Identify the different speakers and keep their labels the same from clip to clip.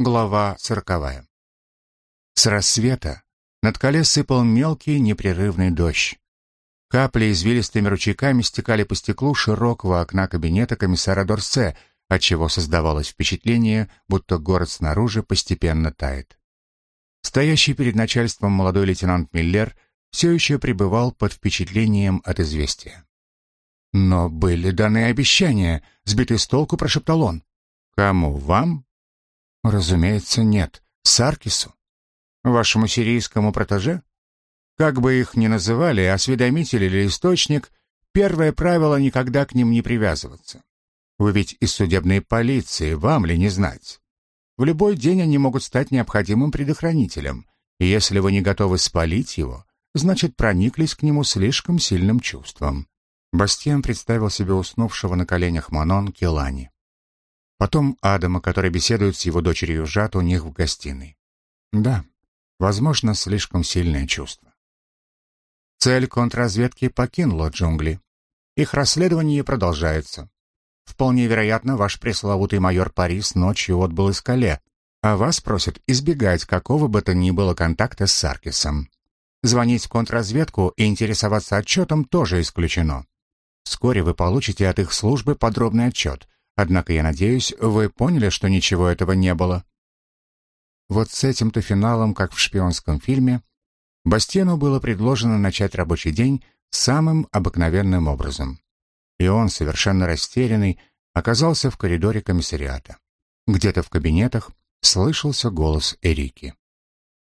Speaker 1: Глава сороковая. С рассвета над Кале сыпал мелкий непрерывный дождь. Капли извилистыми ручейками стекали по стеклу широкого окна кабинета комиссара Дорсе, отчего создавалось впечатление, будто город снаружи постепенно тает. Стоящий перед начальством молодой лейтенант Миллер все еще пребывал под впечатлением от известия. «Но были даны обещания», — сбитый с толку прошептал он. «Кому? Вам?» «Разумеется, нет. Саркису. Вашему сирийскому протеже? Как бы их ни называли, осведомитель или источник, первое правило — никогда к ним не привязываться. Вы ведь из судебной полиции, вам ли не знать? В любой день они могут стать необходимым предохранителем, и если вы не готовы спалить его, значит, прониклись к нему слишком сильным чувством. Бастиан представил себе уснувшего на коленях Манон Келани. Потом Адама, который беседует с его дочерью Жат у них в гостиной. Да, возможно, слишком сильное чувство. Цель контрразведки покинула джунгли. Их расследование продолжается. Вполне вероятно, ваш пресловутый майор Парис ночью отбыл из Кале, а вас просят избегать какого бы то ни было контакта с Саркисом. Звонить в контрразведку и интересоваться отчетом тоже исключено. Вскоре вы получите от их службы подробный отчет, однако я надеюсь, вы поняли, что ничего этого не было. Вот с этим-то финалом, как в шпионском фильме, Бастену было предложено начать рабочий день самым обыкновенным образом. И он, совершенно растерянный, оказался в коридоре комиссариата. Где-то в кабинетах слышался голос Эрики.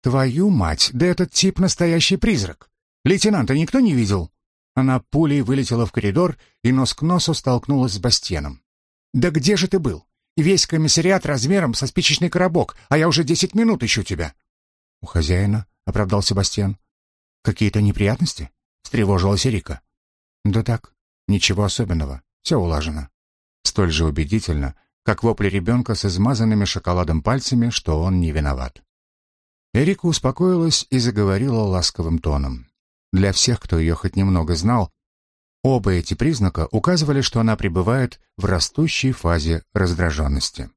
Speaker 1: «Твою мать, да этот тип настоящий призрак! Лейтенанта никто не видел?» Она пулей вылетела в коридор и нос к носу столкнулась с Бастеном. «Да где же ты был? Весь комиссариат размером со спичечный коробок, а я уже десять минут ищу тебя». «У хозяина», — оправдал Себастьян. «Какие-то неприятности?» — встревожилась Эрика. «Да так, ничего особенного, все улажено». Столь же убедительно, как вопли ребенка с измазанными шоколадом пальцами, что он не виноват. Эрика успокоилась и заговорила ласковым тоном. Для всех, кто ее хоть немного знал, оба эти признака указывали, что она пребывает в растущей фазе раздраженности.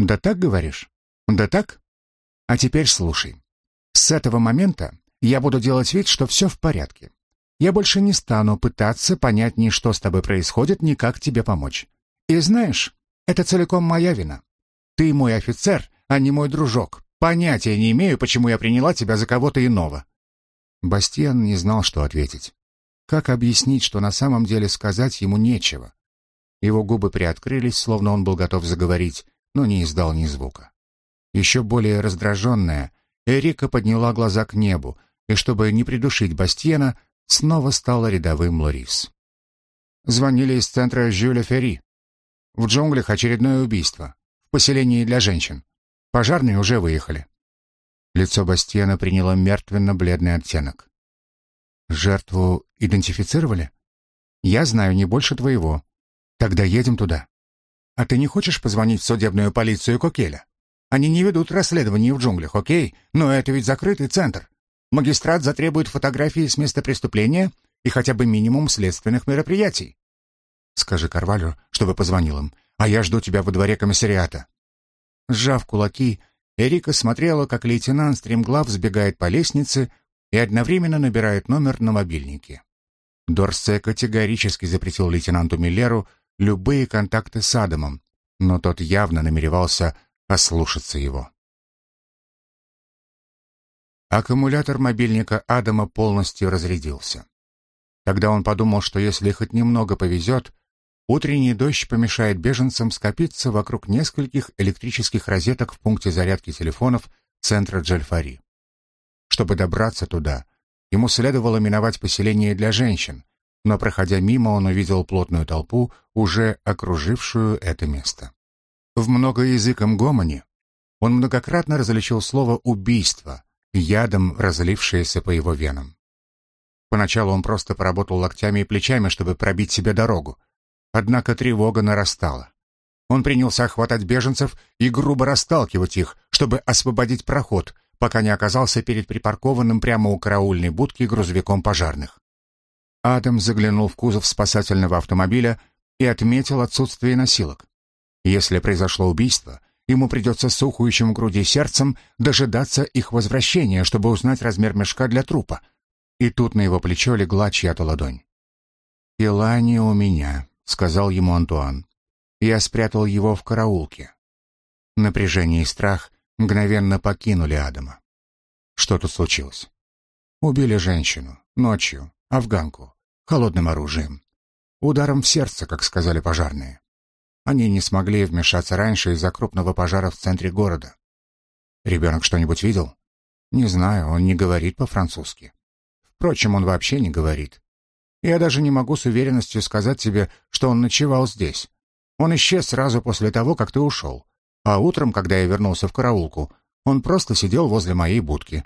Speaker 1: «Да так, говоришь? Да так? А теперь слушай. С этого момента я буду делать вид, что все в порядке. Я больше не стану пытаться понять ни что с тобой происходит, ни как тебе помочь. И знаешь, это целиком моя вина. Ты мой офицер, а не мой дружок. Понятия не имею, почему я приняла тебя за кого-то иного. Бастиан не знал, что ответить. Как объяснить, что на самом деле сказать ему нечего? Его губы приоткрылись, словно он был готов заговорить, но не издал ни звука. Еще более раздраженная, Эрика подняла глаза к небу, и, чтобы не придушить Бастиена, снова стала рядовым Лорис. Звонили из центра Жюля Ферри. В джунглях очередное убийство. В поселении для женщин. Пожарные уже выехали. Лицо Бастиена приняло мертвенно-бледный оттенок. «Жертву идентифицировали?» «Я знаю не больше твоего. Тогда едем туда». «А ты не хочешь позвонить в судебную полицию Кокеля? Они не ведут расследование в джунглях, окей? Но это ведь закрытый центр. Магистрат затребует фотографии с места преступления и хотя бы минимум следственных мероприятий». «Скажи Карвалю, чтобы позвонил им, а я жду тебя во дворе комиссариата». Сжав кулаки, Эрика смотрела, как лейтенант стремглав сбегает по лестнице и одновременно набирает номер на мобильнике. Дорсе категорически запретил лейтенанту Миллеру любые контакты с Адамом, но тот явно намеревался ослушаться его. Аккумулятор мобильника Адама полностью разрядился. Тогда он подумал, что если хоть немного повезет, Утренний дождь помешает беженцам скопиться вокруг нескольких электрических розеток в пункте зарядки телефонов центра Джальфари. Чтобы добраться туда, ему следовало миновать поселение для женщин, но, проходя мимо, он увидел плотную толпу, уже окружившую это место. В многоязыком гомоне он многократно различил слово «убийство», ядом разлившееся по его венам. Поначалу он просто поработал локтями и плечами, чтобы пробить себе дорогу, Однако тревога нарастала. Он принялся хватать беженцев и грубо расталкивать их, чтобы освободить проход, пока не оказался перед припаркованным прямо у караульной будки грузовиком пожарных. Адам заглянул в кузов спасательного автомобиля и отметил отсутствие носилок. Если произошло убийство, ему придется с ухующим в груди сердцем дожидаться их возвращения, чтобы узнать размер мешка для трупа. И тут на его плечо легла чья-то ладонь. «Илани у меня», — сказал ему Антуан. Я спрятал его в караулке. Напряжение и страх мгновенно покинули Адама. Что тут случилось? Убили женщину. Ночью. Афганку. Холодным оружием. Ударом в сердце, как сказали пожарные. Они не смогли вмешаться раньше из-за крупного пожара в центре города. Ребенок что-нибудь видел? Не знаю, он не говорит по-французски. Впрочем, он вообще не говорит. Я даже не могу с уверенностью сказать тебе, что он ночевал здесь. Он исчез сразу после того, как ты ушел. А утром, когда я вернулся в караулку, он просто сидел возле моей будки.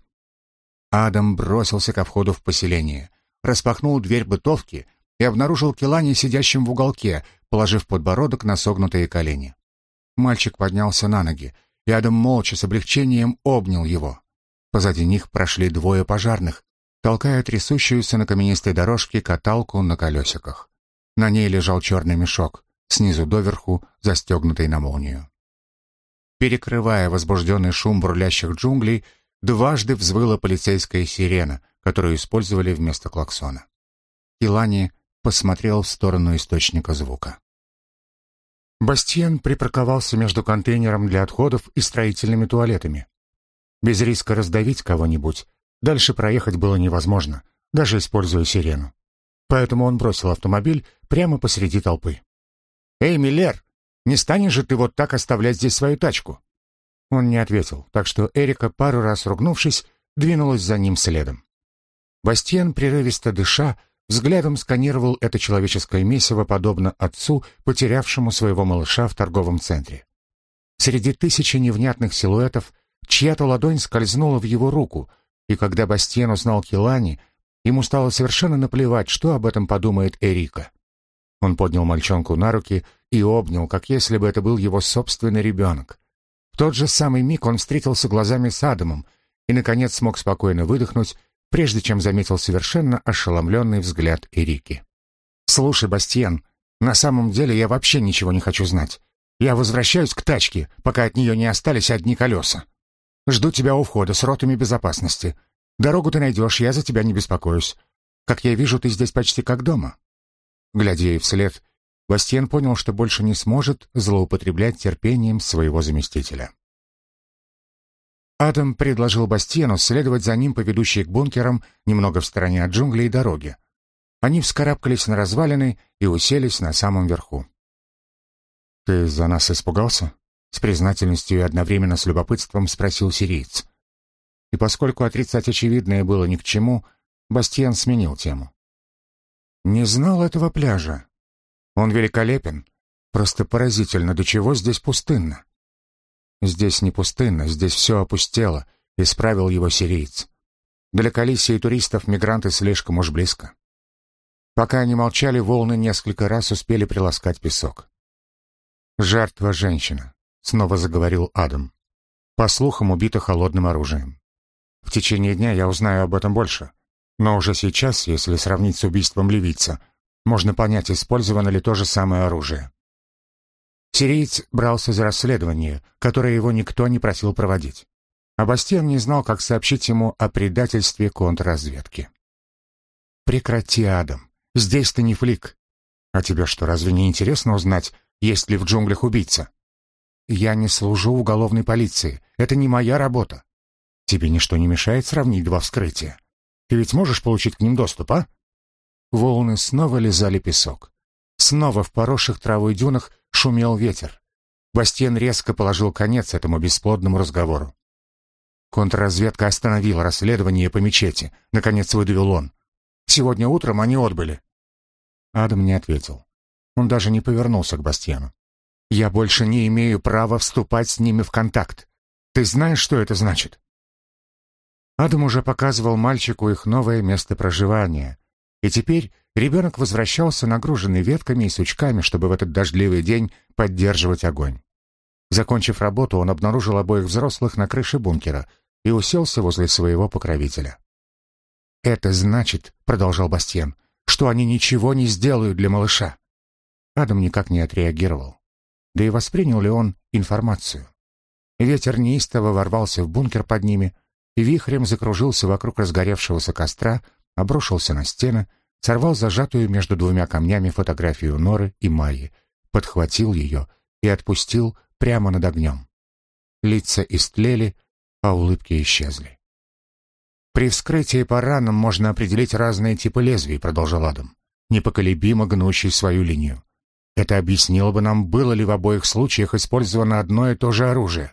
Speaker 1: Адам бросился ко входу в поселение, распахнул дверь бытовки и обнаружил Келани сидящим в уголке, положив подбородок на согнутые колени. Мальчик поднялся на ноги, и Адам молча с облегчением обнял его. Позади них прошли двое пожарных, толкая трясущуюся на каменистой дорожке каталку на колесиках. На ней лежал черный мешок, снизу доверху застегнутый на молнию. Перекрывая возбужденный шум бурлящих джунглей, дважды взвыла полицейская сирена, которую использовали вместо клаксона. Илани посмотрел в сторону источника звука. Бастиен припарковался между контейнером для отходов и строительными туалетами. Без риска раздавить кого-нибудь, дальше проехать было невозможно, даже используя сирену. Поэтому он бросил автомобиль прямо посреди толпы. «Эй, Миллер, не станешь же ты вот так оставлять здесь свою тачку?» Он не ответил, так что Эрика, пару раз ругнувшись, двинулась за ним следом. Бастиен, прерывисто дыша, взглядом сканировал это человеческое месиво, подобно отцу, потерявшему своего малыша в торговом центре. Среди тысячи невнятных силуэтов чья-то ладонь скользнула в его руку, и когда Бастиен узнал Килани, ему стало совершенно наплевать, что об этом подумает Эрика. Он поднял мальчонку на руки и обнял, как если бы это был его собственный ребенок. В тот же самый миг он встретился глазами с Адамом и, наконец, смог спокойно выдохнуть, прежде чем заметил совершенно ошеломленный взгляд Эрики. «Слушай, Бастиен, на самом деле я вообще ничего не хочу знать. Я возвращаюсь к тачке, пока от нее не остались одни колеса. Жду тебя у входа с ротами безопасности. Дорогу ты найдешь, я за тебя не беспокоюсь. Как я вижу, ты здесь почти как дома. Глядя ей вслед, Бастиен понял, что больше не сможет злоупотреблять терпением своего заместителя. Адам предложил Бастиену следовать за ним по ведущей к бункерам немного в стороне от джунглей и дороги. Они вскарабкались на развалины и уселись на самом верху. «Ты за нас испугался?» — с признательностью и одновременно с любопытством спросил сириец. И поскольку отрицать очевидное было ни к чему, Бастиен сменил тему. Не знал этого пляжа. Он великолепен. Просто поразительно, до чего здесь пустынно. Здесь не пустынно, здесь все опустело, исправил его сириец. Для коллисии туристов мигранты слишком уж близко. Пока они молчали, волны несколько раз успели приласкать песок. «Жертва женщина», — снова заговорил Адам. «По слухам, убита холодным оружием. В течение дня я узнаю об этом больше. Но уже сейчас, если сравнить с убийством ливийца, можно понять, использовано ли то же самое оружие. Сириец брался за расследование, которое его никто не просил проводить. А Бастиан не знал, как сообщить ему о предательстве контрразведки. «Прекрати, Адам. Здесь ты не флик. А тебе что, разве не интересно узнать, есть ли в джунглях убийца?» «Я не служу уголовной полиции. Это не моя работа. Тебе ничто не мешает сравнить два вскрытия. Ты ведь можешь получить к ним доступ, а?» Волны снова лизали песок. Снова в поросших травой дюнах шумел ветер. Бастиен резко положил конец этому бесплодному разговору. Контрразведка остановила расследование по мечети. Наконец выдавил он. Сегодня утром они отбыли. Адам не ответил. Он даже не повернулся к Бастиану. «Я больше не имею права вступать с ними в контакт. Ты знаешь, что это значит?» Адам уже показывал мальчику их новое место проживания. И теперь ребенок возвращался нагруженный ветками и сучками, чтобы в этот дождливый день поддерживать огонь. Закончив работу, он обнаружил обоих взрослых на крыше бункера и уселся возле своего покровителя. «Это значит, — продолжал Бастьен, — что они ничего не сделают для малыша». Адам никак не отреагировал. Да и воспринял ли он информацию? Ветер неистово ворвался в бункер под ними и вихрем закружился вокруг разгоревшегося костра, обрушился на стены, сорвал зажатую между двумя камнями фотографию Норы и Майи, подхватил ее и отпустил прямо над огнем. Лица истлели, а улыбки исчезли. «При вскрытии по ранам можно определить разные типы лезвий», — продолжал Адам, непоколебимо гнущий свою линию. «Это объяснило бы нам, было ли в обоих случаях использовано одно и то же оружие».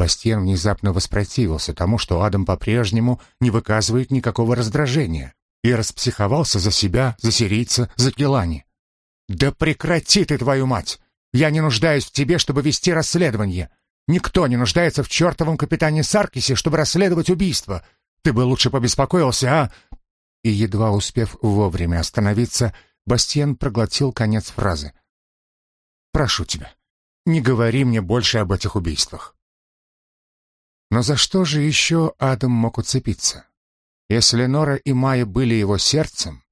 Speaker 1: Бастиен внезапно воспротивился тому, что Адам по-прежнему не выказывает никакого раздражения, и распсиховался за себя, за сирийца, за Келани. «Да прекрати ты, твою мать! Я не нуждаюсь в тебе, чтобы вести расследование. Никто не нуждается в чертовом капитане Саркисе, чтобы расследовать убийство. Ты бы лучше побеспокоился, а...» И, едва успев вовремя остановиться, Бастиен проглотил конец фразы. «Прошу тебя, не говори мне больше об этих убийствах». Но за что же еще Адам мог уцепиться? Если Нора и Майя были его сердцем,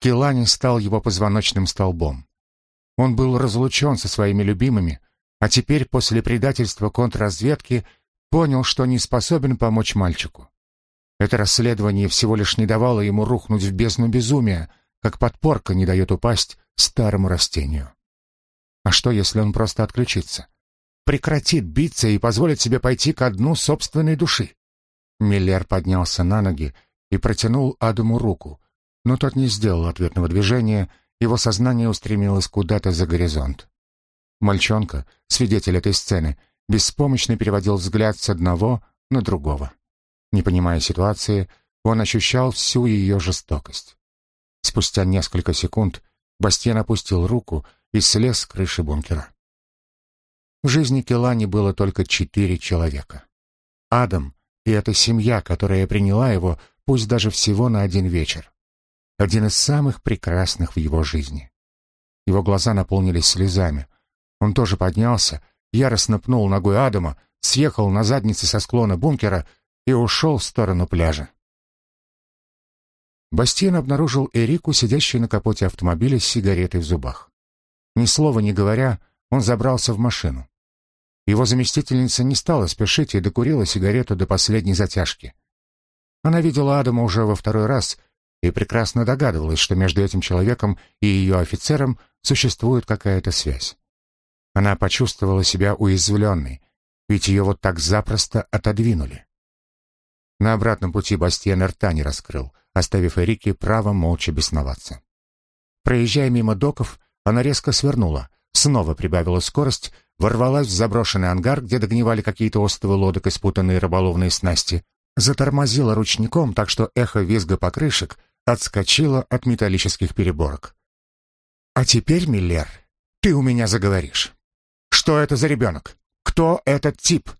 Speaker 1: Келани стал его позвоночным столбом. Он был разлучен со своими любимыми, а теперь после предательства контрразведки понял, что не способен помочь мальчику. Это расследование всего лишь не давало ему рухнуть в бездну безумия, как подпорка не дает упасть старому растению. А что, если он просто отключится? Прекратит биться и позволит себе пойти ко дну собственной души? Миллер поднялся на ноги и протянул Адаму руку, но тот не сделал ответного движения, его сознание устремилось куда-то за горизонт. Мальчонка, свидетель этой сцены, беспомощно переводил взгляд с одного на другого. Не понимая ситуации, он ощущал всю ее жестокость. Спустя несколько секунд Бастиен опустил руку и слез с крыши бункера. В жизни Келани было только четыре человека. Адам и эта семья, которая приняла его, пусть даже всего на один вечер. Один из самых прекрасных в его жизни. Его глаза наполнились слезами. Он тоже поднялся, яростно пнул ногой Адама, съехал на заднице со склона бункера и ушел в сторону пляжа. Бастиен обнаружил Эрику, сидящей на капоте автомобиля с сигаретой в зубах. Ни слова не говоря, он забрался в машину. Его заместительница не стала спешить и докурила сигарету до последней затяжки. Она видела Адама уже во второй раз и прекрасно догадывалась, что между этим человеком и ее офицером существует какая-то связь. Она почувствовала себя уязвленной, ведь ее вот так запросто отодвинули. На обратном пути Бастиен рта не раскрыл, оставив Эрике право молча бесноваться. Проезжая мимо доков, она резко свернула, снова прибавила скорость, ворвалась в заброшенный ангар, где догнивали какие-то остовы лодок и спутанные рыболовные снасти, затормозила ручником, так что эхо визга покрышек отскочило от металлических переборок. «А теперь, Миллер, ты у меня заговоришь. Что это за ребенок? Кто этот тип?»